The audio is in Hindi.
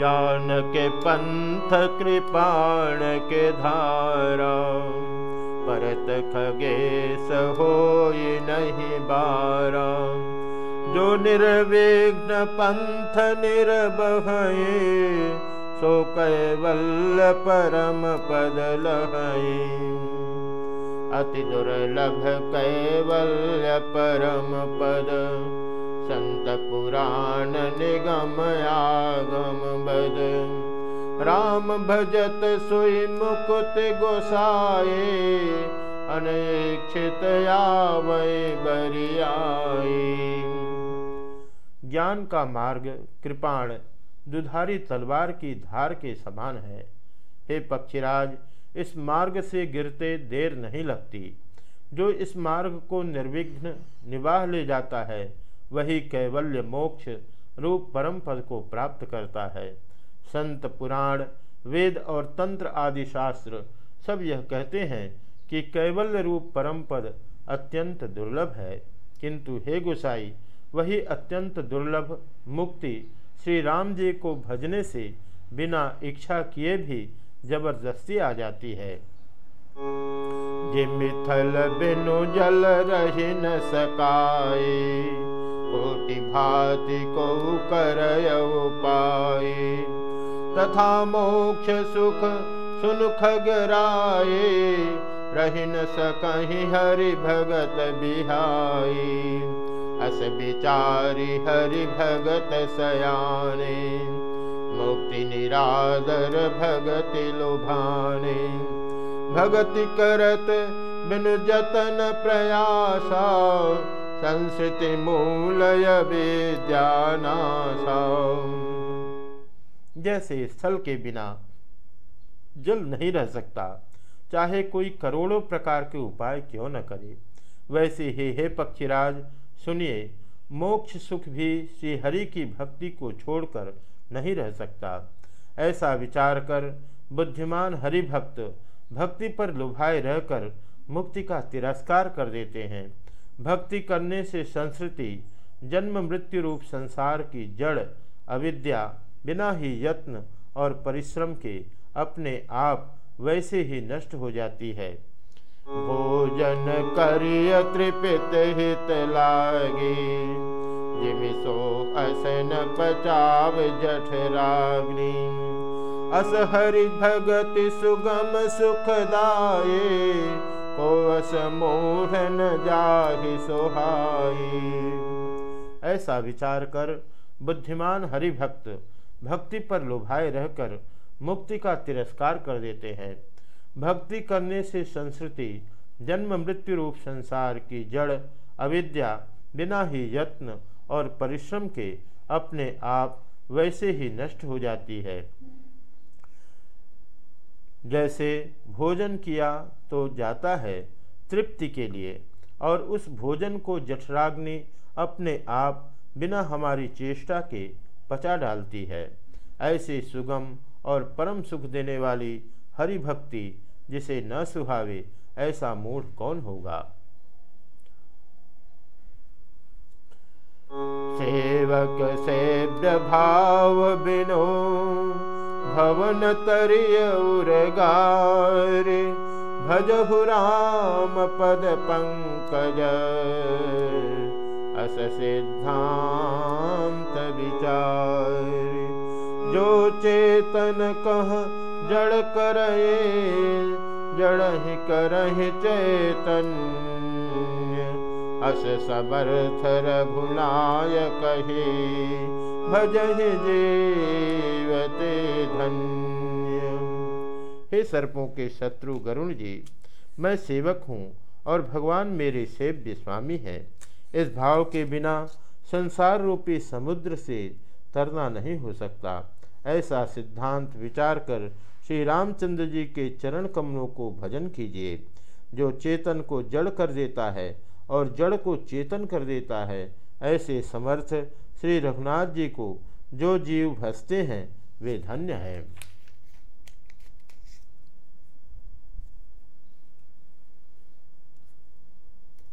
ज्ञान के पंथ कृपाण के धारा। परत खगेश हो नहीं बारा। जो निर्विघ्न पंथ निर्बह सो कैवल्य परम पद लहई अति दुर्लभ कैवल्य परम पद पुराण निगम आगम बद राम भजत सुई मुकुत गोसाए अनेक्षित आवै बरियाई। ज्ञान का मार्ग, कृपाण, दुधारी तलवार की धार के समान है। हे पक्षीराज, इस मार्ग से गिरते देर नहीं लगती। जो इस मार्ग को निर्विघ्न निवाह ले जाता है वही कैवल्य मोक्ष रूप परम पद को प्राप्त करता है। संत, पुराण, वेद और तंत्र आदि शास्त्र सब यह कहते हैं कि कैवल्य रूप परम पद अत्यंत दुर्लभ है। किंतु हे गुसाई, वही अत्यंत दुर्लभ मुक्ति श्री राम जी को भजने से बिना इच्छा किए भी ज़बरदस्ती आ जाती है। मिथल बिनु जल रही न सकाए कोटि भाति को कर पाए तथा मोक्ष सुख सुन रही न सकही हरि भगत बिहाई अस विचारी हरि भगत सयाने मुक्ति निरादर भगति लुभाने। भगति करत बिन जतन प्रयासा संस्कृति मूलय विद्यानासा जैसे स्थल के बिना जल नहीं रह सकता, चाहे कोई करोड़ों प्रकार के उपाय क्यों न करे, वैसे ही हे पक्षीराज, सुनिए, मोक्ष सुख भी श्री हरि की भक्ति को छोड़कर नहीं रह सकता। ऐसा विचार कर बुद्धिमान हरि भक्त भक्ति पर लुभाए रहकर मुक्ति का तिरस्कार कर देते हैं। भक्ति करने से संस्कृति, जन्म मृत्यु रूप संसार की जड़, अविद्या, बिना ही यत्न और परिश्रम के अपने आप वैसे ही नष्ट हो जाती है। भोजन करिय त्रिपित हित लागे जिमिसो असन पचाव जठराग्नि अस हरि भगत सुगम सुखदाये को मोहन जाहि सोहाई। ऐसा विचार कर बुद्धिमान हरि भक्त भक्ति पर लुभाए रहकर मुक्ति का तिरस्कार कर देते हैं। भक्ति करने से संस्कृति, जन्म, मृत्यु रूप, संसार की जड़, अविद्या, बिना ही यत्न और परिश्रम के अपने आप वैसे ही नष्ट हो जाती है। जैसे भोजन किया तो जाता है तृप्ति के लिए, और उस भोजन को जठराग्नि अपने आप बिना हमारी चेष्टा के पचा डालती है। ऐसे सुगम और परम सुख देने वाली हरि भक्ति जिसे न सुहावे, ऐसा मूढ़ कौन होगा? सेवक सेव्य भाव बिनो भवन उर्गारे भजहु राम पद पंकज। अस सिद्धांत विचार जो चेतन कह जड़ करे जड़ ही करहि चैतन्य। अस समर्थ रघुनाय कहे भजहि जीवते धन्य हे सर्पों के शत्रु गरुण जी, मैं सेवक हूँ और भगवान मेरे सेव्य स्वामी हैं। इस भाव के बिना संसार रूपी समुद्र से तरना नहीं हो सकता। ऐसा सिद्धांत विचार कर श्री रामचंद्र जी के चरण कमलों को भजन कीजिए, जो चेतन को जड़ कर देता है और जड़ को चेतन कर देता है। ऐसे समर्थ श्री रघुनाथ जी को जो जीव भसते हैं वे धन्य हैं।